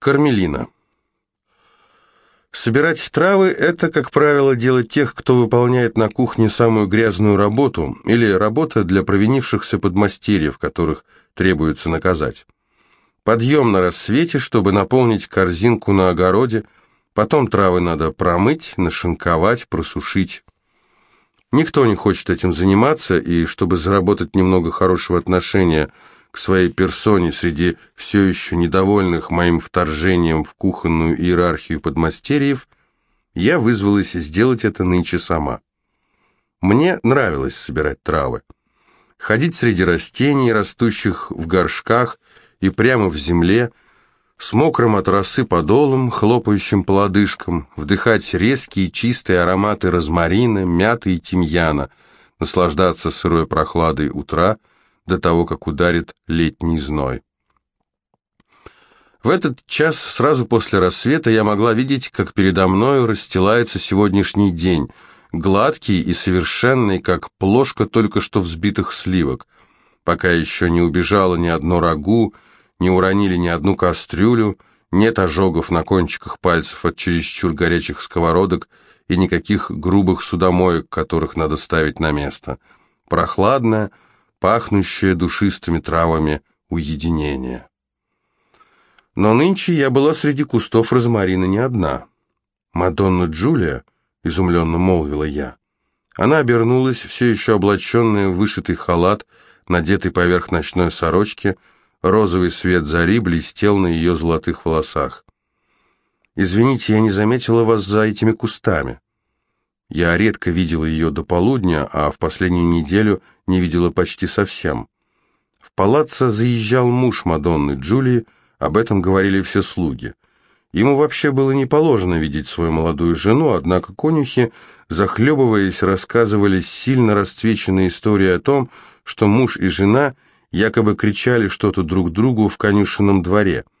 Кармелина. Собирать травы – это, как правило, дело тех, кто выполняет на кухне самую грязную работу или работа для провинившихся подмастерьев, которых требуется наказать. Подъем на рассвете, чтобы наполнить корзинку на огороде, потом травы надо промыть, нашинковать, просушить. Никто не хочет этим заниматься, и чтобы заработать немного хорошего отношения – к своей персоне среди все еще недовольных моим вторжением в кухонную иерархию подмастерьев, я вызвалась сделать это нынче сама. Мне нравилось собирать травы. Ходить среди растений, растущих в горшках и прямо в земле, с мокрым от росы подолом, хлопающим по лодыжкам, вдыхать резкие чистые ароматы розмарина, мяты и тимьяна, наслаждаться сырой прохладой утра – до того, как ударит летний зной. В этот час, сразу после рассвета, я могла видеть, как передо мною расстилается сегодняшний день, гладкий и совершенный, как плошка только что взбитых сливок, пока еще не убежало ни одно рагу, не уронили ни одну кастрюлю, нет ожогов на кончиках пальцев от чересчур горячих сковородок и никаких грубых судомоек, которых надо ставить на место. Прохладная, пахнущее душистыми травами уединение. Но нынче я была среди кустов розмарина не одна. «Мадонна Джулия?» — изумленно молвила я. Она обернулась, все еще облаченная в вышитый халат, надетый поверх ночной сорочки, розовый свет зари блестел на ее золотых волосах. «Извините, я не заметила вас за этими кустами». Я редко видела ее до полудня, а в последнюю неделю не видела почти совсем. В палаццо заезжал муж Мадонны Джулии, об этом говорили все слуги. Ему вообще было не положено видеть свою молодую жену, однако конюхи, захлебываясь, рассказывали сильно расцвеченные истории о том, что муж и жена якобы кричали что-то друг другу в конюшенном дворе –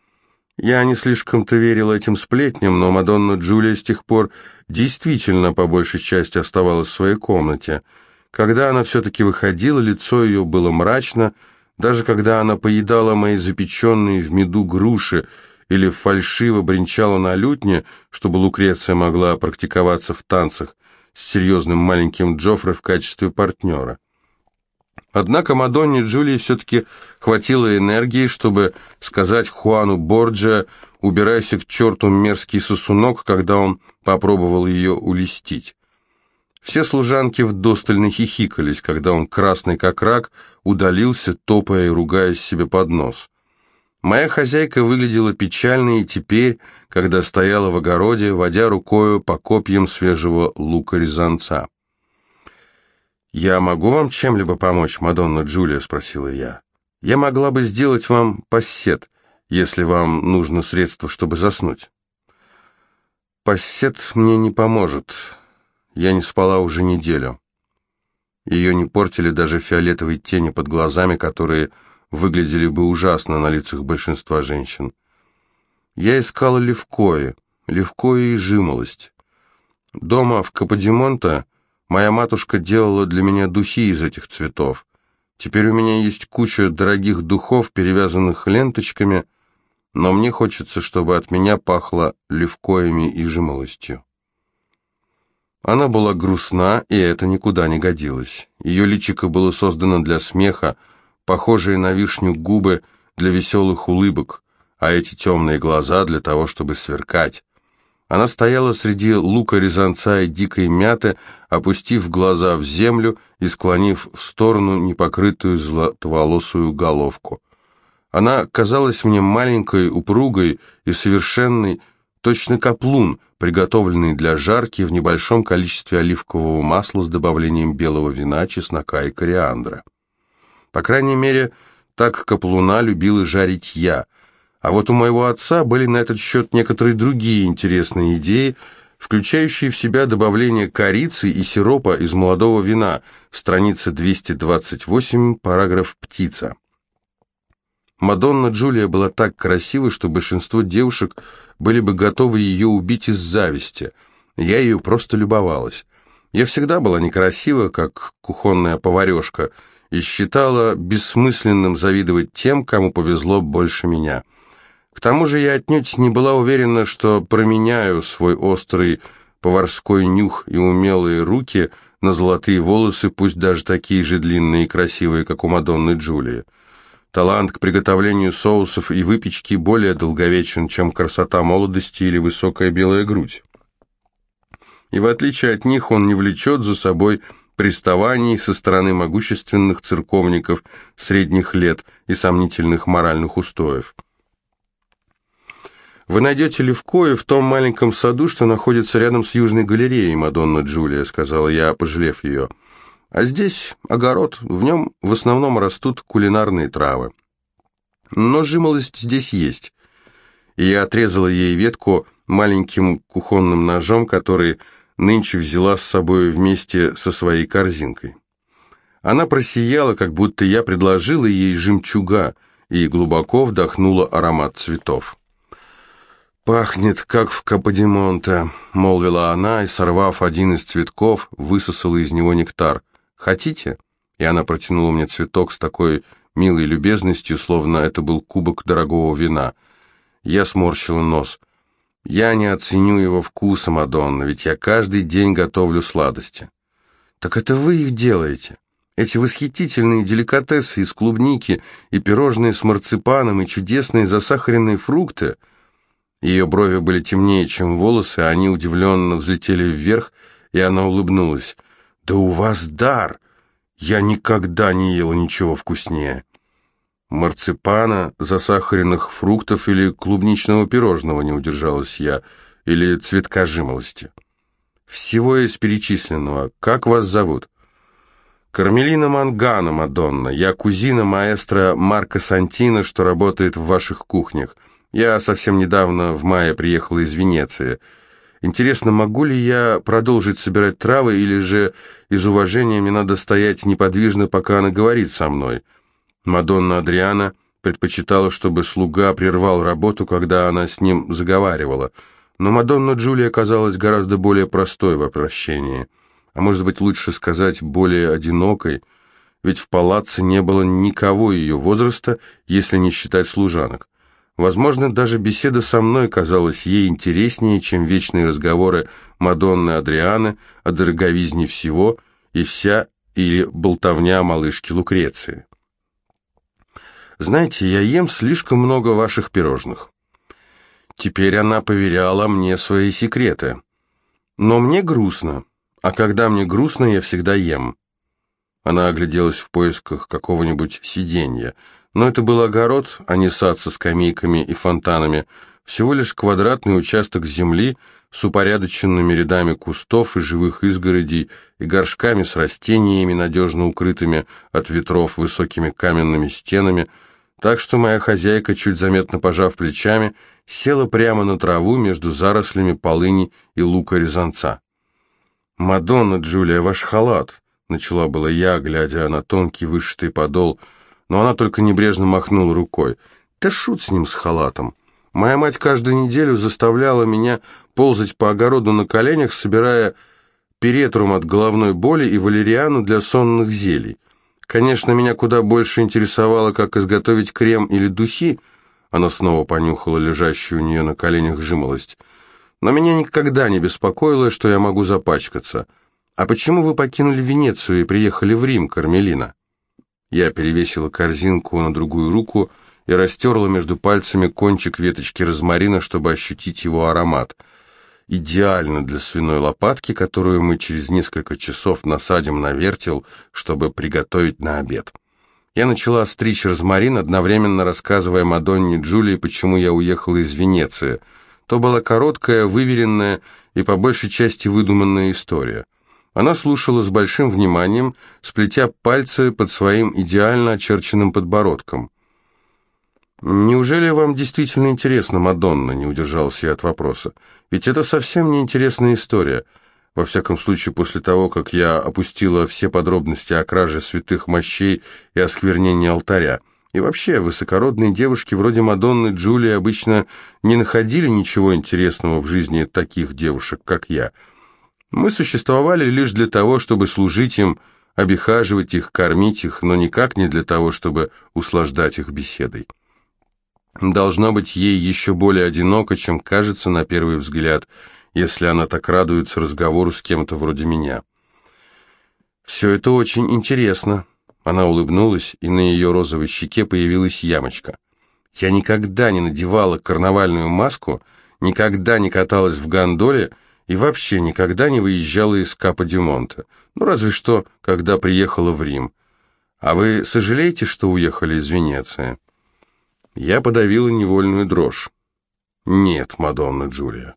я не слишком-то верил этим сплетням, но Мадонна Джулия с тех пор действительно по большей части оставалась в своей комнате. Когда она все-таки выходила, лицо ее было мрачно, даже когда она поедала мои запеченные в меду груши или фальшиво бренчала на лютне, чтобы Лукреция могла практиковаться в танцах с серьезным маленьким Джоффре в качестве партнера. Однако Мадонне Джулии все-таки хватило энергии, чтобы сказать Хуану Борджа «убирайся к черту мерзкий сосунок», когда он попробовал ее улестить. Все служанки вдостально хихикались, когда он, красный как рак, удалился, топая и ругаясь себе под нос. Моя хозяйка выглядела печально и теперь, когда стояла в огороде, водя рукою по копьям свежего лука-резанца. «Я могу вам чем-либо помочь, Мадонна Джулия?» — спросила я. «Я могла бы сделать вам пассет, если вам нужно средство, чтобы заснуть». «Пассет мне не поможет. Я не спала уже неделю». Ее не портили даже фиолетовые тени под глазами, которые выглядели бы ужасно на лицах большинства женщин. Я искала левкое, левкое и жимолость. Дома в Каподимонте Моя матушка делала для меня духи из этих цветов. Теперь у меня есть куча дорогих духов, перевязанных ленточками, но мне хочется, чтобы от меня пахло левкоями и жимолостью. Она была грустна, и это никуда не годилось. Ее личико было создано для смеха, похожие на вишню губы для веселых улыбок, а эти темные глаза для того, чтобы сверкать. Она стояла среди лука резанца и дикой мяты, опустив глаза в землю и склонив в сторону непокрытую златоволосую головку. Она казалась мне маленькой, упругой и совершенной, точно каплун, приготовленный для жарки в небольшом количестве оливкового масла с добавлением белого вина, чеснока и кориандра. По крайней мере, так каплуна любила жарить я – а вот у моего отца были на этот счет некоторые другие интересные идеи, включающие в себя добавление корицы и сиропа из молодого вина, страница 228, параграф «Птица». Мадонна Джулия была так красива, что большинство девушек были бы готовы ее убить из зависти. Я ее просто любовалась. Я всегда была некрасива, как кухонная поварешка, и считала бессмысленным завидовать тем, кому повезло больше меня – к тому же я отнюдь не была уверена, что променяю свой острый поварской нюх и умелые руки на золотые волосы, пусть даже такие же длинные и красивые, как у Мадонны Джулии. Талант к приготовлению соусов и выпечки более долговечен, чем красота молодости или высокая белая грудь. И в отличие от них он не влечет за собой приставаний со стороны могущественных церковников средних лет и сомнительных моральных устоев. Вы найдете Левкое в том маленьком саду, что находится рядом с Южной галереей, Мадонна Джулия, сказала я, пожалев ее. А здесь огород, в нем в основном растут кулинарные травы. Но жимолость здесь есть. И я отрезала ей ветку маленьким кухонным ножом, который нынче взяла с собой вместе со своей корзинкой. Она просияла, как будто я предложила ей жемчуга, и глубоко вдохнула аромат цветов. «Пахнет, как в Каподимонте», — молвила она, и, сорвав один из цветков, высосала из него нектар. Хотите?» И она протянула мне цветок с такой милой любезностью, словно это был кубок дорогого вина. Я сморщила нос. «Я не оценю его вкуса, Мадонна, ведь я каждый день готовлю сладости». «Так это вы их делаете?» Эти восхитительные деликатесы из клубники и пирожные с марципаном и чудесные засахаренные фрукты. Ее брови были темнее, чем волосы, а они удивленно взлетели вверх, и она улыбнулась. «Да у вас дар! Я никогда не ела ничего вкуснее!» «Марципана, засахаренных фруктов или клубничного пирожного не удержалась я, или цветка жимолости?» «Всего из перечисленного. Как вас зовут?» «Кармелина Мангана, Мадонна. Я кузина маэстро Марко Сантино, что работает в ваших кухнях. Я совсем недавно в мае приехала из Венеции». Интересно, могу ли я продолжить собирать травы, или же из уважения мне надо стоять неподвижно, пока она говорит со мной? Мадонна Адриана предпочитала, чтобы слуга прервал работу, когда она с ним заговаривала. Но Мадонна Джулия оказалась гораздо более простой в обращении. А может быть, лучше сказать, более одинокой, ведь в палаце не было никого ее возраста, если не считать служанок. Возможно, даже беседа со мной казалась ей интереснее, чем вечные разговоры Мадонны Адрианы о дороговизне всего и вся или болтовня малышки Лукреции. «Знаете, я ем слишком много ваших пирожных». Теперь она поверяла мне свои секреты. Но мне грустно, а когда мне грустно, я всегда ем. Она огляделась в поисках какого-нибудь сиденья – но это был огород, а не сад со скамейками и фонтанами, всего лишь квадратный участок земли с упорядоченными рядами кустов и живых изгородей и горшками с растениями, надежно укрытыми от ветров высокими каменными стенами, так что моя хозяйка, чуть заметно пожав плечами, села прямо на траву между зарослями полыни и лука-резанца. «Мадонна, Джулия, ваш халат!» — начала была я, глядя на тонкий вышитый подол — но она только небрежно махнула рукой. «Да шут с ним, с халатом. Моя мать каждую неделю заставляла меня ползать по огороду на коленях, собирая перетрум от головной боли и валериану для сонных зелий. Конечно, меня куда больше интересовало, как изготовить крем или духи. Она снова понюхала лежащую у нее на коленях жимолость. Но меня никогда не беспокоило, что я могу запачкаться. А почему вы покинули Венецию и приехали в Рим, Кармелина? Я перевесила корзинку на другую руку и растерла между пальцами кончик веточки розмарина, чтобы ощутить его аромат. Идеально для свиной лопатки, которую мы через несколько часов насадим на вертел, чтобы приготовить на обед. Я начала стричь розмарин, одновременно рассказывая Мадонне Джулии, почему я уехала из Венеции. То была короткая, выверенная и по большей части выдуманная история. Она слушала с большим вниманием, сплетя пальцы под своим идеально очерченным подбородком. «Неужели вам действительно интересно, Мадонна?» — не удержался я от вопроса. «Ведь это совсем не интересная история. Во всяком случае, после того, как я опустила все подробности о краже святых мощей и осквернении алтаря. И вообще, высокородные девушки вроде Мадонны Джулии обычно не находили ничего интересного в жизни таких девушек, как я». Мы существовали лишь для того, чтобы служить им, обихаживать их, кормить их, но никак не для того, чтобы услаждать их беседой. Должно быть ей еще более одиноко, чем кажется на первый взгляд, если она так радуется разговору с кем-то вроде меня. «Все это очень интересно», — она улыбнулась, и на ее розовой щеке появилась ямочка. «Я никогда не надевала карнавальную маску, никогда не каталась в гондоле и вообще никогда не выезжала из Капа-Дюмонта, ну разве что, когда приехала в Рим. А вы сожалеете, что уехали из Венеции?» Я подавила невольную дрожь. «Нет, Мадонна Джулия».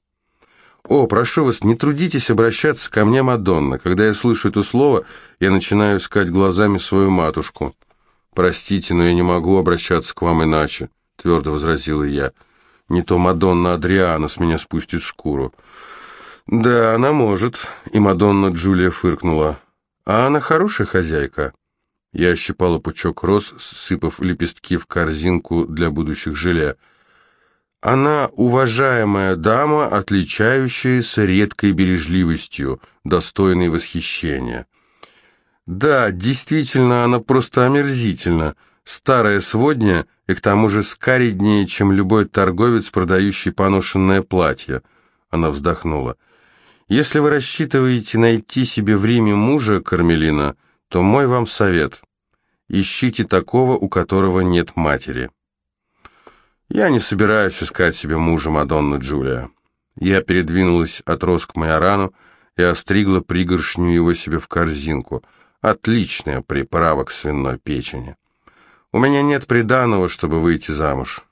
«О, прошу вас, не трудитесь обращаться ко мне, Мадонна. Когда я слышу это слово, я начинаю искать глазами свою матушку». «Простите, но я не могу обращаться к вам иначе», — твердо возразила я. «Не то Мадонна Адриана с меня спустит шкуру». «Да, она может», — и Мадонна Джулия фыркнула. «А она хорошая хозяйка?» Я ощипала пучок роз, сыпав лепестки в корзинку для будущих желе. Она уважаемая дама, отличающаяся редкой бережливостью, достойной восхищения. Да, действительно, она просто омерзительна. Старая сводня и к тому же скариднее, чем любой торговец, продающий поношенное платье. Она вздохнула. Если вы рассчитываете найти себе в Риме мужа, Кармелина, то мой вам совет. Ищите такого, у которого нет матери. Я не собираюсь искать себе мужа, Мадонна Джулия. Я передвинулась от роз к Майорану и остригла пригоршню его себе в корзинку. Отличная приправа к свиной печени. У меня нет приданого, чтобы выйти замуж.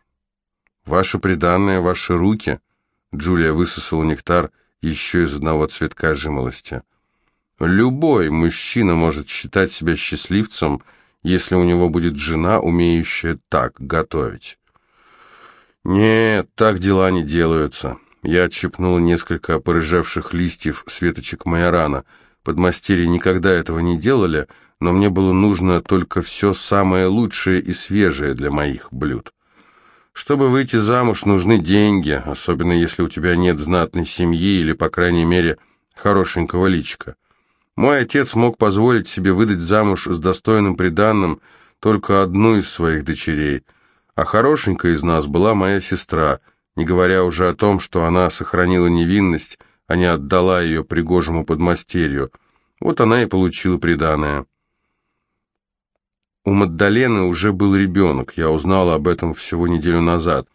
Ваше приданное, ваши руки. Джулия высосала нектар еще из одного цветка жимолости. Любой мужчина может считать себя счастливцем, если у него будет жена, умеющая так готовить. Нет, так дела не делаются. Я отщипнул несколько порыжевших листьев светочек майорана. Подмастерья никогда этого не делали, но мне было нужно только все самое лучшее и свежее для моих блюд. Чтобы выйти замуж, нужны деньги, особенно если у тебя нет знатной семьи или, по крайней мере, хорошенького личика. Мой отец мог позволить себе выдать замуж с достойным приданным только одну из своих дочерей, а хорошенькая из нас была моя сестра, не говоря уже о том, что она сохранила невинность, а не отдала ее пригожему подмастерью. Вот она и получила приданное. У Маддалены уже был ребенок, я узнала об этом всего неделю назад.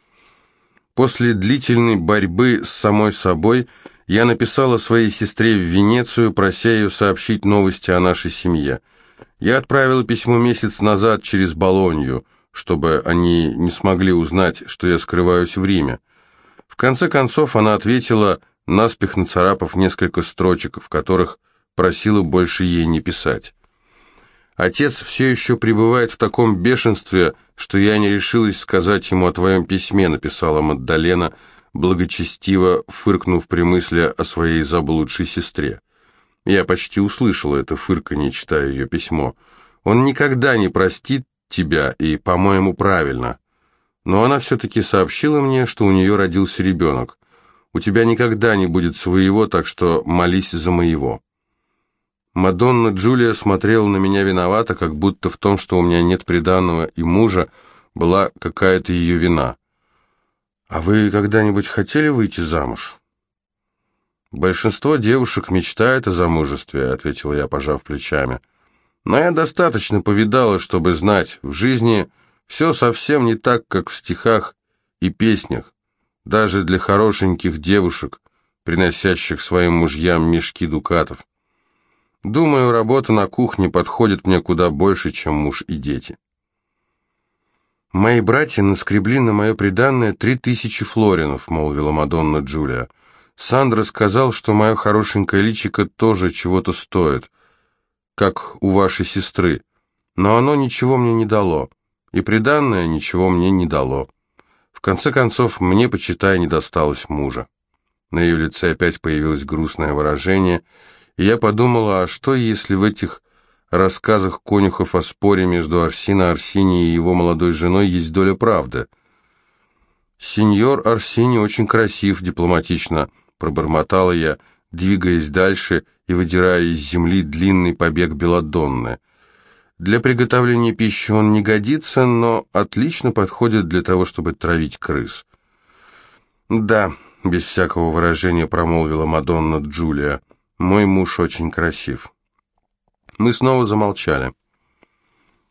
После длительной борьбы с самой собой – я написала своей сестре в Венецию, прося ее сообщить новости о нашей семье. Я отправила письмо месяц назад через Болонью, чтобы они не смогли узнать, что я скрываюсь в Риме. В конце концов она ответила, наспех нацарапав несколько строчек, в которых просила больше ей не писать. Отец все еще пребывает в таком бешенстве, что я не решилась сказать ему о твоем письме, написала Маддалена, — благочестиво фыркнув при мысли о своей заблудшей сестре. Я почти услышал это фырканье, читая ее письмо. «Он никогда не простит тебя, и, по-моему, правильно. Но она все-таки сообщила мне, что у нее родился ребенок. У тебя никогда не будет своего, так что молись за моего». Мадонна Джулия смотрела на меня виновато, как будто в том, что у меня нет приданного и мужа, была какая-то ее вина. «А вы когда-нибудь хотели выйти замуж?» «Большинство девушек мечтает о замужестве», — ответил я, пожав плечами. «Но я достаточно повидала, чтобы знать, в жизни все совсем не так, как в стихах и песнях, даже для хорошеньких девушек, приносящих своим мужьям мешки дукатов. Думаю, работа на кухне подходит мне куда больше, чем муж и дети». «Мои братья наскребли на мое приданное три тысячи флоринов», — молвила Мадонна Джулия. «Сандра сказал, что мое хорошенькое личико тоже чего-то стоит, как у вашей сестры, но оно ничего мне не дало, и приданное ничего мне не дало. В конце концов, мне, почитай, не досталось мужа». На ее лице опять появилось грустное выражение, и я подумала, а что, если в этих рассказах конюхов о споре между Арсино Арсини и его молодой женой есть доля правды. «Сеньор Арсини очень красив», — дипломатично пробормотала я, двигаясь дальше и выдирая из земли длинный побег Беладонны. Для приготовления пищи он не годится, но отлично подходит для того, чтобы травить крыс. «Да», — без всякого выражения промолвила Мадонна Джулия, — «мой муж очень красив». Мы снова замолчали.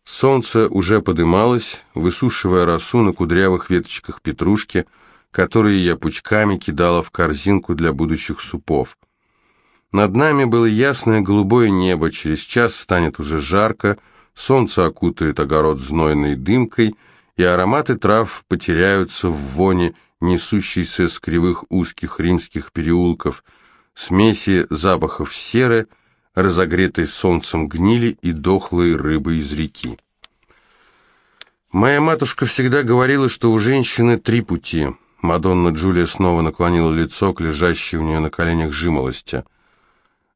Солнце уже подымалось, высушивая росу на кудрявых веточках петрушки, которые я пучками кидала в корзинку для будущих супов. Над нами было ясное голубое небо, через час станет уже жарко, солнце окутает огород знойной дымкой, и ароматы трав потеряются в воне, несущейся с кривых узких римских переулков, смеси запахов серы, разогретой солнцем гнили и дохлой рыбы из реки. Моя матушка всегда говорила, что у женщины три пути. Мадонна Джулия снова наклонила лицо к лежащей у нее на коленях жимолости.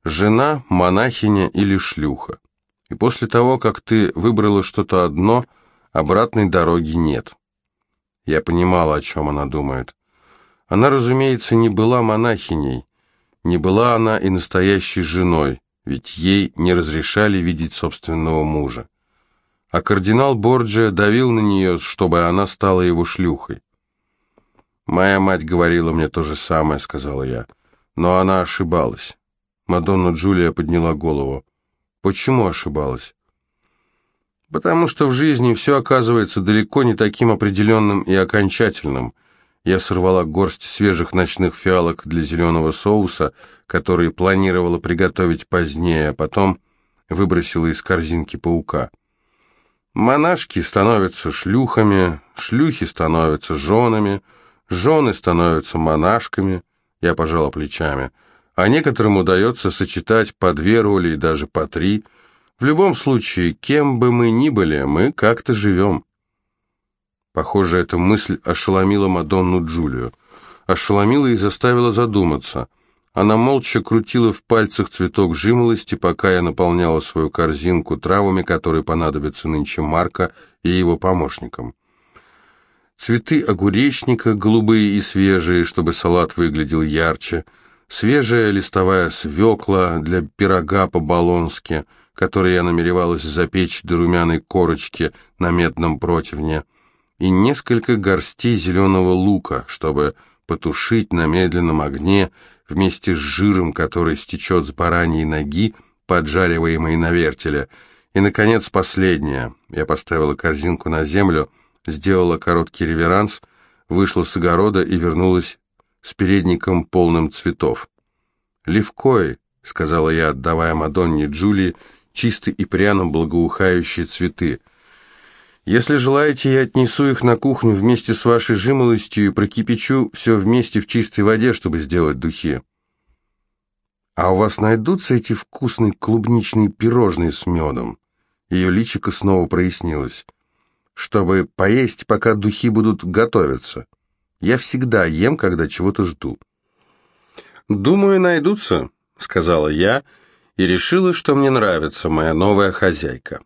Жена, монахиня или шлюха. И после того, как ты выбрала что-то одно, обратной дороги нет. Я понимала, о чем она думает. Она, разумеется, не была монахиней, не была она и настоящей женой, ведь ей не разрешали видеть собственного мужа. А кардинал Борджиа давил на нее, чтобы она стала его шлюхой. «Моя мать говорила мне то же самое», — сказала я, — «но она ошибалась». Мадонна Джулия подняла голову. Почему ошибалась? Потому что в жизни все оказывается далеко не таким определенным и окончательным. Я сорвала горсть свежих ночных фиалок для зеленого соуса, который планировала приготовить позднее, а потом выбросила из корзинки паука. Монашки становятся шлюхами, шлюхи становятся женами, жены становятся монашками. Я пожала плечами а некоторым удается сочетать по две роли и даже по три. В любом случае, кем бы мы ни были, мы как-то живем. Похоже, эта мысль ошеломила Мадонну Джулию. Ошеломила и заставила задуматься. Она молча крутила в пальцах цветок жимолости, пока я наполняла свою корзинку травами, которые понадобятся нынче Марка и его помощникам. Цветы огуречника, голубые и свежие, чтобы салат выглядел ярче – свежая листовая свекла для пирога по-болонски, который я намеревалась запечь до румяной корочки на медном противне, и несколько горстей зеленого лука, чтобы потушить на медленном огне вместе с жиром, который стечет с бараньей ноги, поджариваемой на вертеле. И, наконец, последнее. Я поставила корзинку на землю, сделала короткий реверанс, вышла с огорода и вернулась с передником полным цветов. «Левкой», — сказала я, отдавая Мадонне Джулии чистые и пряно благоухающие цветы. «Если желаете, я отнесу их на кухню вместе с вашей жимолостью и прокипячу все вместе в чистой воде, чтобы сделать духи». «А у вас найдутся эти вкусные клубничные пирожные с медом?» Ее личико снова прояснилось. «Чтобы поесть, пока духи будут готовиться». Я всегда ем, когда чего-то жду. «Думаю, найдутся», — сказала я, и решила, что мне нравится моя новая хозяйка.